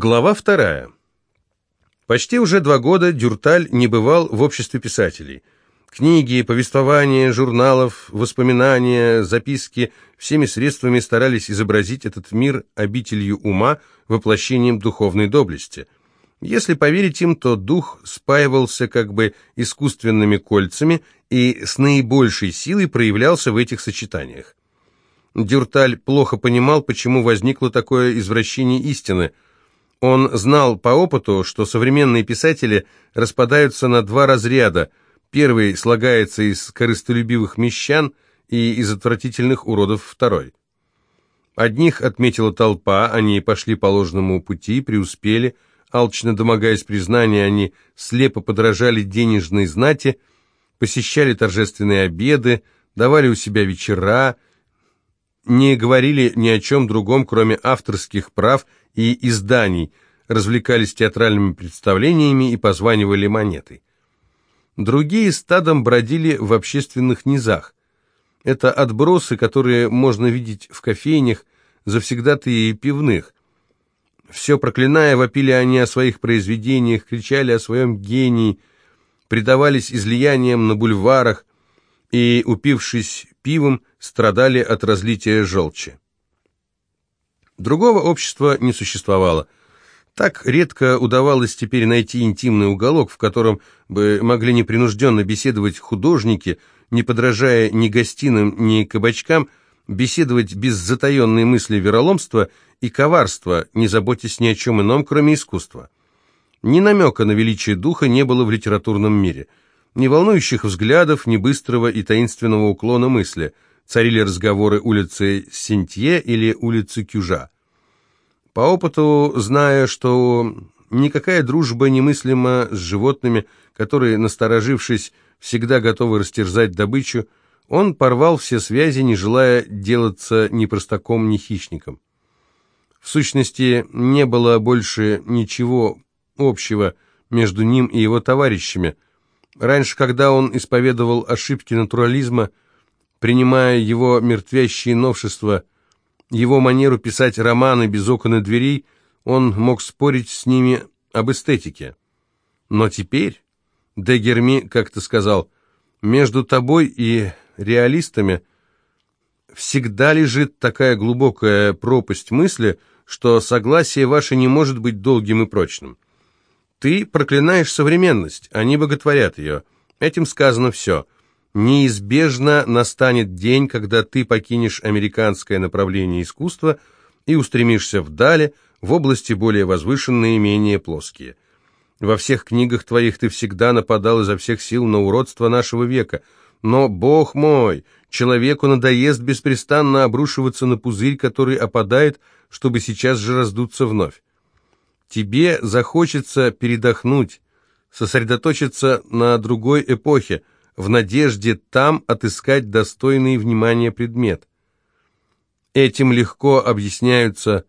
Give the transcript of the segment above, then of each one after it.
Глава вторая. Почти уже два года Дюрталь не бывал в обществе писателей. Книги, повествования, журналов, воспоминания, записки всеми средствами старались изобразить этот мир обителью ума, воплощением духовной доблести. Если поверить им, то дух спаивался как бы искусственными кольцами и с наибольшей силой проявлялся в этих сочетаниях. Дюрталь плохо понимал, почему возникло такое извращение истины – он знал по опыту, что современные писатели распадаются на два разряда. Первый слагается из корыстолюбивых мещан и из отвратительных уродов второй. Одних отметила толпа, они пошли по ложному пути, преуспели, алчно домогаясь признания, они слепо подражали денежной знати, посещали торжественные обеды, давали у себя вечера, не говорили ни о чем другом, кроме авторских прав и изданий, развлекались театральными представлениями и позванивали монетой. Другие стадом бродили в общественных низах. Это отбросы, которые можно видеть в кофейнях, завсегдатые и пивных. Все проклиная, вопили они о своих произведениях, кричали о своем гении, предавались излияниям на бульварах и, упившись пивом, страдали от разлития желчи. Другого общества не существовало. Так редко удавалось теперь найти интимный уголок, в котором бы могли непринужденно беседовать художники, не подражая ни гостиным, ни кабачкам, беседовать без затаенной мысли вероломства и коварства, не заботясь ни о чем ином, кроме искусства. Ни намека на величие духа не было в литературном мире, ни волнующих взглядов, ни быстрого и таинственного уклона мысли – царили разговоры улицы Сентье или улицы Кюжа. По опыту, зная, что никакая дружба немыслима с животными, которые, насторожившись, всегда готовы растерзать добычу, он порвал все связи, не желая делаться ни простаком, ни хищником. В сущности, не было больше ничего общего между ним и его товарищами. Раньше, когда он исповедовал ошибки натурализма, принимая его мертвящие новшества, его манеру писать романы без окон и дверей, он мог спорить с ними об эстетике. Но теперь, де Герми как-то сказал, между тобой и реалистами всегда лежит такая глубокая пропасть мысли, что согласие ваше не может быть долгим и прочным. Ты проклинаешь современность, они боготворят ее. Этим сказано все – Неизбежно настанет день, когда ты покинешь американское направление искусства и устремишься вдали, в области более возвышенные и менее плоские. Во всех книгах твоих ты всегда нападал изо всех сил на уродство нашего века. Но, бог мой, человеку надоест беспрестанно обрушиваться на пузырь, который опадает, чтобы сейчас же раздуться вновь. Тебе захочется передохнуть, сосредоточиться на другой эпохе, в надежде там отыскать достойный внимания предмет. Этим легко объясняются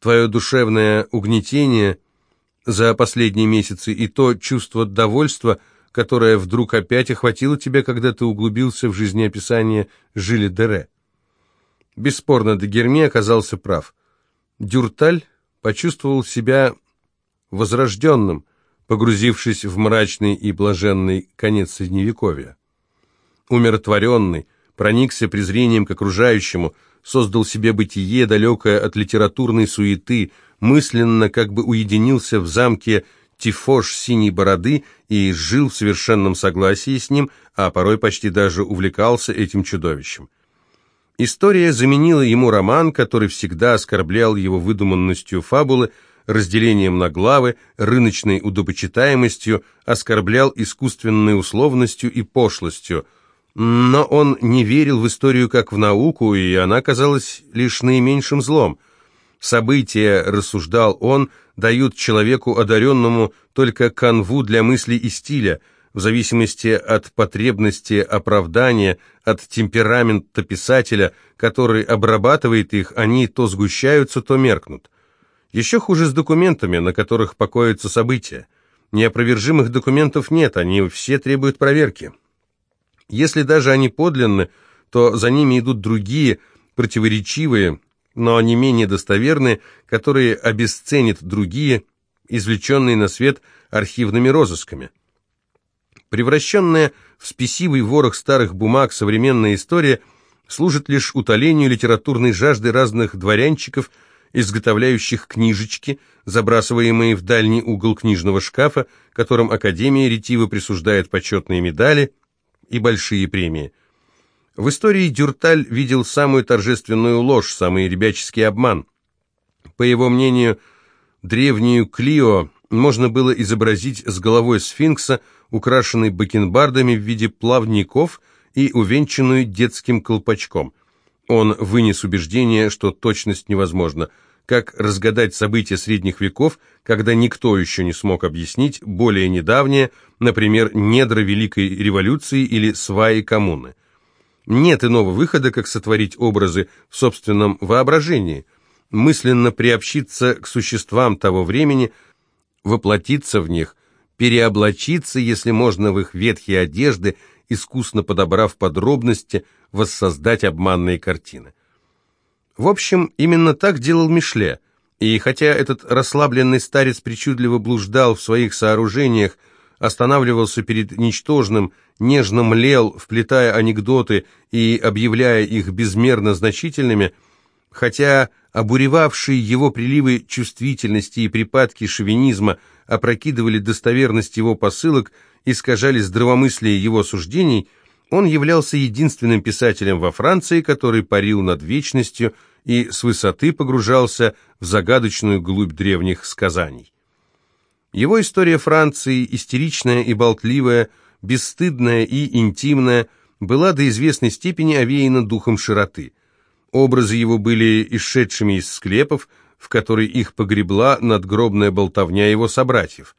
твое душевное угнетение за последние месяцы и то чувство довольства, которое вдруг опять охватило тебя, когда ты углубился в жизнеописание Жиля Дере. Бесспорно, Дегерми оказался прав. Дюрталь почувствовал себя возрожденным – погрузившись в мрачный и блаженный конец Средневековья. Умиротворенный, проникся презрением к окружающему, создал себе бытие, далекое от литературной суеты, мысленно как бы уединился в замке Тифош Синей Бороды и жил в совершенном согласии с ним, а порой почти даже увлекался этим чудовищем. История заменила ему роман, который всегда оскорблял его выдуманностью фабулы, разделением на главы, рыночной удобочитаемостью, оскорблял искусственной условностью и пошлостью. Но он не верил в историю как в науку, и она казалась лишь наименьшим злом. События, рассуждал он, дают человеку одаренному только канву для мысли и стиля, в зависимости от потребности оправдания, от темперамента писателя, который обрабатывает их, они то сгущаются, то меркнут. Еще хуже с документами, на которых покоятся события. Неопровержимых документов нет, они все требуют проверки. Если даже они подлинны, то за ними идут другие, противоречивые, но не менее достоверные, которые обесценят другие, извлеченные на свет архивными розысками. Превращенная в спесивый ворох старых бумаг современная история служит лишь утолению литературной жажды разных дворянчиков, изготовляющих книжечки, забрасываемые в дальний угол книжного шкафа, которым Академия ретиво присуждает почетные медали и большие премии. В истории Дюрталь видел самую торжественную ложь, самый ребяческий обман. По его мнению, древнюю Клио можно было изобразить с головой сфинкса, украшенной бакенбардами в виде плавников и увенчанную детским колпачком. Он вынес убеждение, что точность невозможна. Как разгадать события средних веков, когда никто еще не смог объяснить более недавнее, например, недра Великой революции или сваи коммуны. Нет иного выхода, как сотворить образы в собственном воображении, мысленно приобщиться к существам того времени, воплотиться в них, переоблачиться, если можно, в их ветхие одежды, искусно подобрав подробности, воссоздать обманные картины. В общем, именно так делал Мишле, и хотя этот расслабленный старец причудливо блуждал в своих сооружениях, останавливался перед ничтожным, нежно млел, вплетая анекдоты и объявляя их безмерно значительными, хотя обуревавшие его приливы чувствительности и припадки шовинизма опрокидывали достоверность его посылок, искажали здравомыслие его суждений, он являлся единственным писателем во Франции, который парил над вечностью и с высоты погружался в загадочную глубь древних сказаний. Его история Франции, истеричная и болтливая, бесстыдная и интимная, была до известной степени овеяна духом широты. Образы его были исшедшими из склепов, в который их погребла надгробная болтовня его собратьев.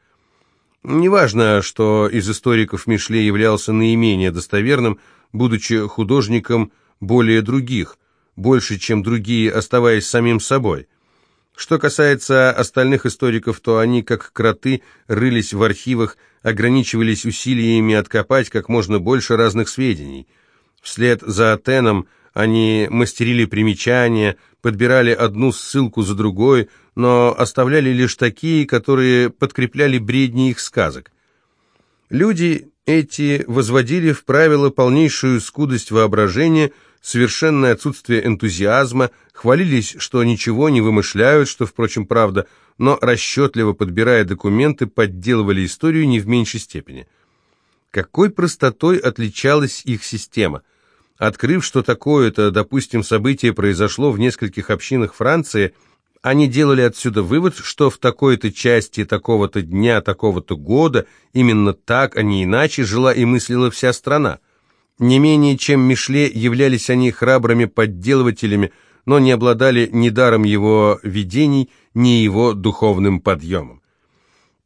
Неважно, что из историков Мишле являлся наименее достоверным, будучи художником более других, больше, чем другие, оставаясь самим собой – что касается остальных историков, то они, как кроты, рылись в архивах, ограничивались усилиями откопать как можно больше разных сведений. Вслед за Атеном они мастерили примечания, подбирали одну ссылку за другой, но оставляли лишь такие, которые подкрепляли бредни их сказок. Люди эти возводили в правило полнейшую скудость воображения – совершенное отсутствие энтузиазма, хвалились, что ничего не вымышляют, что, впрочем, правда, но расчетливо подбирая документы, подделывали историю не в меньшей степени. Какой простотой отличалась их система? Открыв, что такое-то, допустим, событие произошло в нескольких общинах Франции, они делали отсюда вывод, что в такой-то части такого-то дня, такого-то года именно так, а не иначе жила и мыслила вся страна. Не менее чем Мишле являлись они храбрыми подделывателями, но не обладали ни даром его видений, ни его духовным подъемом.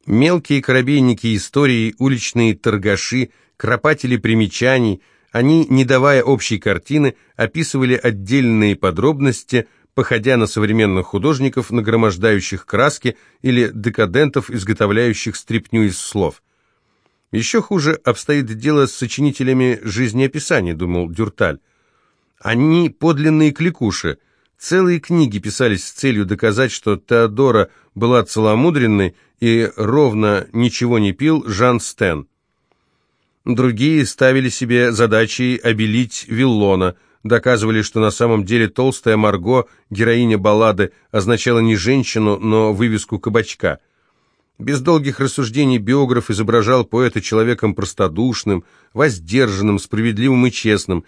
Мелкие корабейники истории, уличные торгаши, кропатели примечаний, они, не давая общей картины, описывали отдельные подробности, походя на современных художников, нагромождающих краски, или декадентов, изготовляющих стряпню из слов – еще хуже обстоит дело с сочинителями жизнеописаний, думал Дюрталь. Они подлинные кликуши. Целые книги писались с целью доказать, что Теодора была целомудренной и ровно ничего не пил Жан Стен. Другие ставили себе задачей обелить Виллона, доказывали, что на самом деле толстая Марго, героиня баллады, означала не женщину, но вывеску кабачка – без долгих рассуждений биограф изображал поэта человеком простодушным, воздержанным, справедливым и честным.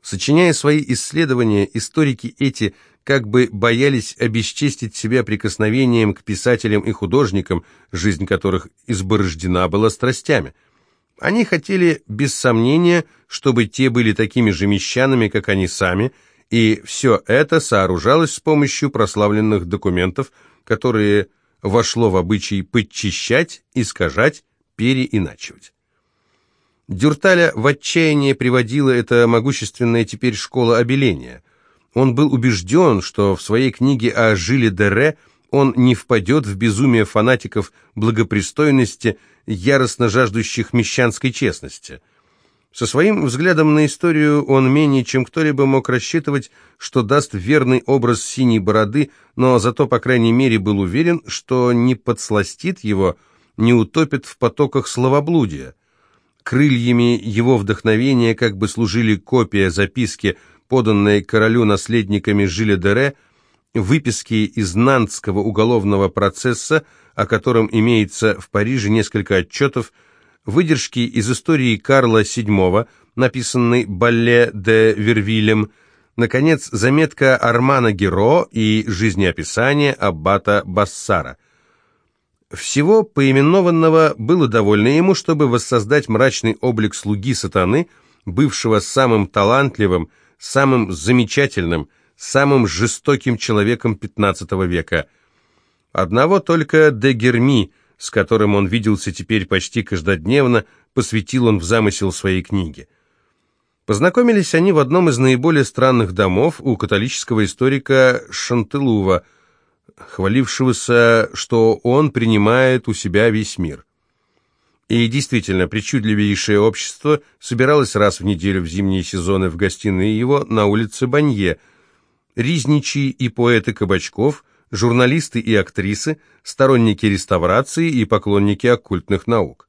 Сочиняя свои исследования, историки эти как бы боялись обесчестить себя прикосновением к писателям и художникам, жизнь которых изборождена была страстями. Они хотели, без сомнения, чтобы те были такими же мещанами, как они сами, и все это сооружалось с помощью прославленных документов, которые вошло в обычай подчищать, искажать, переиначивать. Дюрталя в отчаяние приводила эта могущественная теперь школа обеления. Он был убежден, что в своей книге о Жиле Дере он не впадет в безумие фанатиков благопристойности, яростно жаждущих мещанской честности. Со своим взглядом на историю он менее чем кто-либо мог рассчитывать, что даст верный образ синей бороды, но зато, по крайней мере, был уверен, что не подсластит его, не утопит в потоках словоблудия. Крыльями его вдохновения как бы служили копия записки, поданной королю наследниками Жиля Дере, выписки из Нантского уголовного процесса, о котором имеется в Париже несколько отчетов, выдержки из истории Карла VII, написанной Балле де Вервилем, наконец, заметка Армана Геро и жизнеописание аббата Бассара. Всего поименованного было довольно ему, чтобы воссоздать мрачный облик слуги сатаны, бывшего самым талантливым, самым замечательным, самым жестоким человеком XV века. Одного только де Герми – с которым он виделся теперь почти каждодневно, посвятил он в замысел своей книги. Познакомились они в одном из наиболее странных домов у католического историка Шантелува, хвалившегося, что он принимает у себя весь мир. И действительно, причудливейшее общество собиралось раз в неделю в зимние сезоны в гостиной его на улице Банье. Ризничий и поэты Кабачков – журналисты и актрисы, сторонники реставрации и поклонники оккультных наук.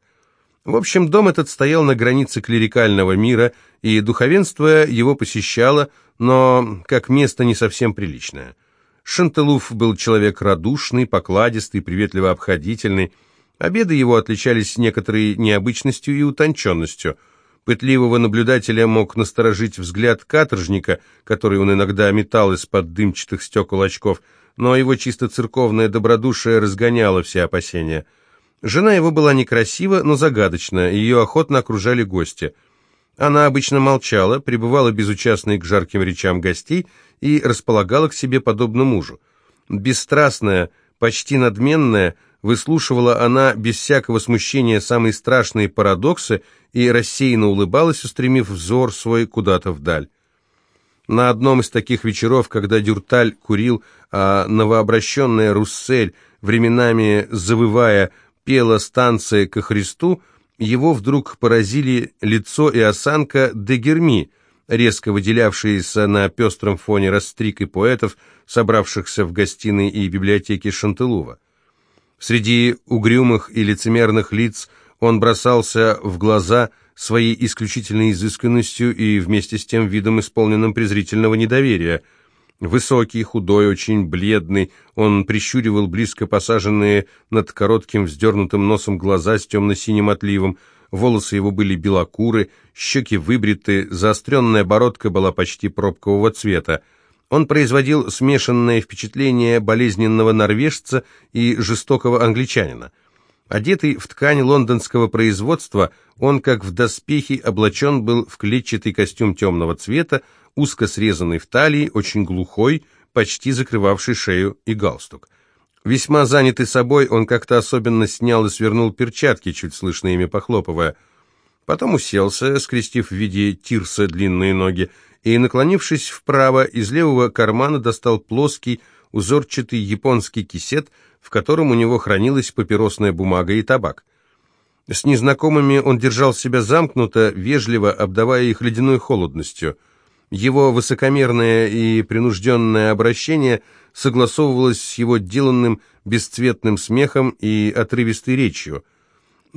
В общем, дом этот стоял на границе клерикального мира, и духовенство его посещало, но как место не совсем приличное. Шантелуф был человек радушный, покладистый, приветливо обходительный. Обеды его отличались некоторой необычностью и утонченностью. Пытливого наблюдателя мог насторожить взгляд каторжника, который он иногда метал из-под дымчатых стекол очков – но его чисто церковное добродушие разгоняло все опасения. Жена его была некрасива, но загадочна, ее охотно окружали гости. Она обычно молчала, пребывала безучастной к жарким речам гостей и располагала к себе подобно мужу. Бесстрастная, почти надменная, выслушивала она без всякого смущения самые страшные парадоксы и рассеянно улыбалась, устремив взор свой куда-то вдаль. На одном из таких вечеров, когда Дюрталь курил, а новообращенная Руссель, временами завывая, пела станция ко Христу, его вдруг поразили лицо и осанка Дегерми, резко выделявшиеся на пестром фоне растрик и поэтов, собравшихся в гостиной и библиотеке Шантылува. Среди угрюмых и лицемерных лиц он бросался в глаза – своей исключительной изысканностью и вместе с тем видом, исполненным презрительного недоверия. Высокий, худой, очень бледный, он прищуривал близко посаженные над коротким вздернутым носом глаза с темно-синим отливом, волосы его были белокуры, щеки выбриты, заостренная бородка была почти пробкового цвета. Он производил смешанное впечатление болезненного норвежца и жестокого англичанина. Одетый в ткань лондонского производства, он, как в доспехи, облачен был в клетчатый костюм темного цвета, узко срезанный в талии, очень глухой, почти закрывавший шею и галстук. Весьма занятый собой, он как-то особенно снял и свернул перчатки, чуть слышно ими похлопывая. Потом уселся, скрестив в виде тирса длинные ноги, и, наклонившись вправо, из левого кармана достал плоский, узорчатый японский кисет – в котором у него хранилась папиросная бумага и табак. С незнакомыми он держал себя замкнуто, вежливо обдавая их ледяной холодностью. Его высокомерное и принужденное обращение согласовывалось с его деланным бесцветным смехом и отрывистой речью.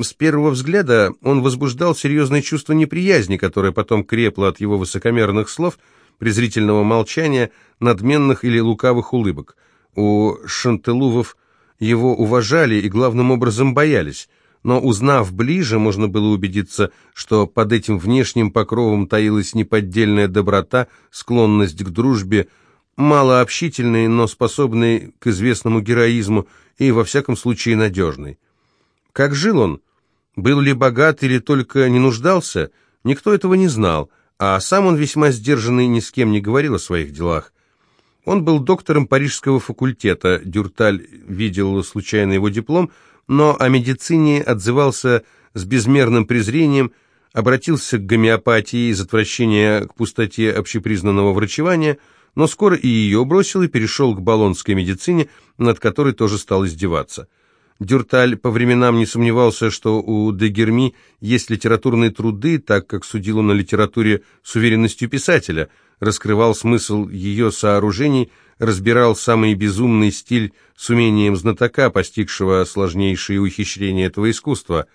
С первого взгляда он возбуждал серьезное чувство неприязни, которое потом крепло от его высокомерных слов, презрительного молчания, надменных или лукавых улыбок. У Шантелувов его уважали и главным образом боялись, но узнав ближе, можно было убедиться, что под этим внешним покровом таилась неподдельная доброта, склонность к дружбе, малообщительный, но способный к известному героизму и, во всяком случае, надежный. Как жил он? Был ли богат или только не нуждался? Никто этого не знал, а сам он весьма сдержанный, ни с кем не говорил о своих делах. Он был доктором парижского факультета, Дюрталь видел случайно его диплом, но о медицине отзывался с безмерным презрением, обратился к гомеопатии из отвращения к пустоте общепризнанного врачевания, но скоро и ее бросил и перешел к болонской медицине, над которой тоже стал издеваться. Дюрталь по временам не сомневался, что у Дегерми есть литературные труды, так как судил он о литературе с уверенностью писателя, раскрывал смысл ее сооружений, разбирал самый безумный стиль с умением знатока, постигшего сложнейшие ухищрения этого искусства.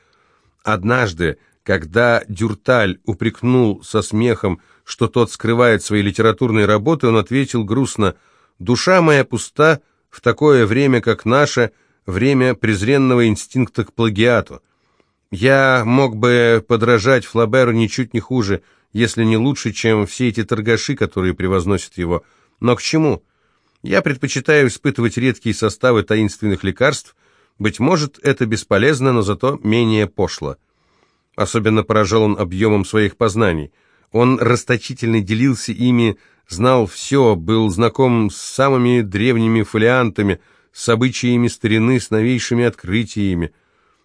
Однажды, когда Дюрталь упрекнул со смехом, что тот скрывает свои литературные работы, он ответил грустно «Душа моя пуста в такое время, как наше, время презренного инстинкта к плагиату. Я мог бы подражать Флаберу ничуть не хуже, если не лучше, чем все эти торгаши, которые превозносят его. Но к чему? Я предпочитаю испытывать редкие составы таинственных лекарств. Быть может, это бесполезно, но зато менее пошло. Особенно поражал он объемом своих познаний. Он расточительно делился ими, знал все, был знаком с самыми древними фолиантами, с обычаями старины, с новейшими открытиями.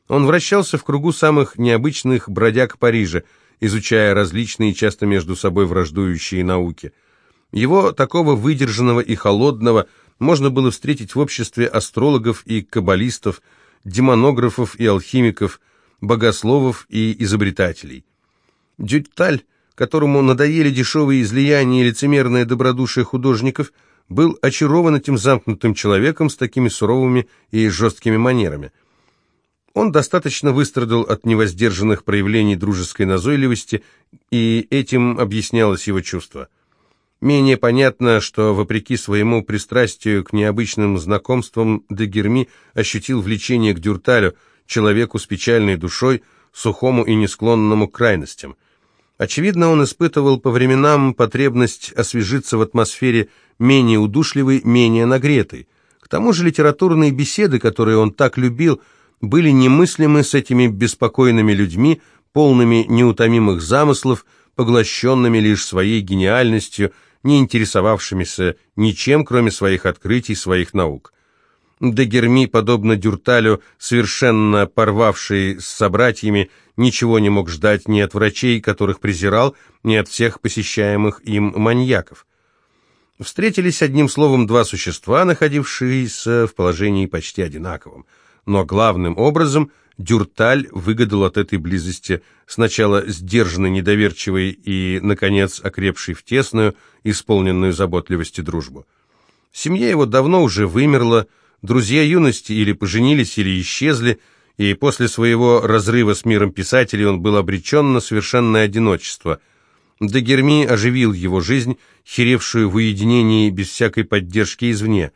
Он вращался в кругу самых необычных бродяг Парижа, изучая различные, часто между собой враждующие науки. Его, такого выдержанного и холодного, можно было встретить в обществе астрологов и каббалистов, демонографов и алхимиков, богословов и изобретателей. Дюталь, которому надоели дешевые излияния и лицемерное добродушие художников, был очарован этим замкнутым человеком с такими суровыми и жесткими манерами. Он достаточно выстрадал от невоздержанных проявлений дружеской назойливости, и этим объяснялось его чувство. Менее понятно, что, вопреки своему пристрастию к необычным знакомствам, Дегерми ощутил влечение к Дюрталю, человеку с печальной душой, сухому и несклонному к крайностям. Очевидно, он испытывал по временам потребность освежиться в атмосфере менее удушливой, менее нагретой. К тому же литературные беседы, которые он так любил, были немыслимы с этими беспокойными людьми, полными неутомимых замыслов, поглощенными лишь своей гениальностью, не интересовавшимися ничем, кроме своих открытий, своих наук. Дегерми, подобно Дюрталю, совершенно порвавший с собратьями, ничего не мог ждать ни от врачей, которых презирал, ни от всех посещаемых им маньяков. Встретились одним словом два существа, находившиеся в положении почти одинаковом. Но главным образом Дюрталь выгадал от этой близости сначала сдержанный, недоверчивый и, наконец, окрепший в тесную, исполненную заботливости дружбу. Семья его давно уже вымерла, Друзья юности или поженились, или исчезли, и после своего разрыва с миром писателей он был обречен на совершенное одиночество. Дагерми оживил его жизнь, херевшую в уединении без всякой поддержки извне.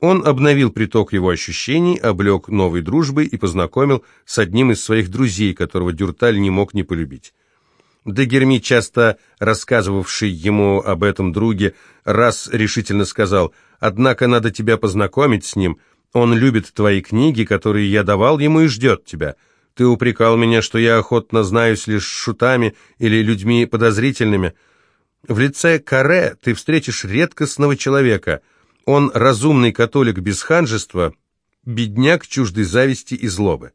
Он обновил приток его ощущений, облег новой дружбой и познакомил с одним из своих друзей, которого Дюрталь не мог не полюбить. Дагерми, часто рассказывавший ему об этом друге, раз решительно сказал – Однако надо тебя познакомить с ним. Он любит твои книги, которые я давал ему, и ждет тебя. Ты упрекал меня, что я охотно знаюсь лишь шутами или людьми подозрительными. В лице Каре ты встретишь редкостного человека. Он разумный католик без ханжества, бедняк чуждой зависти и злобы.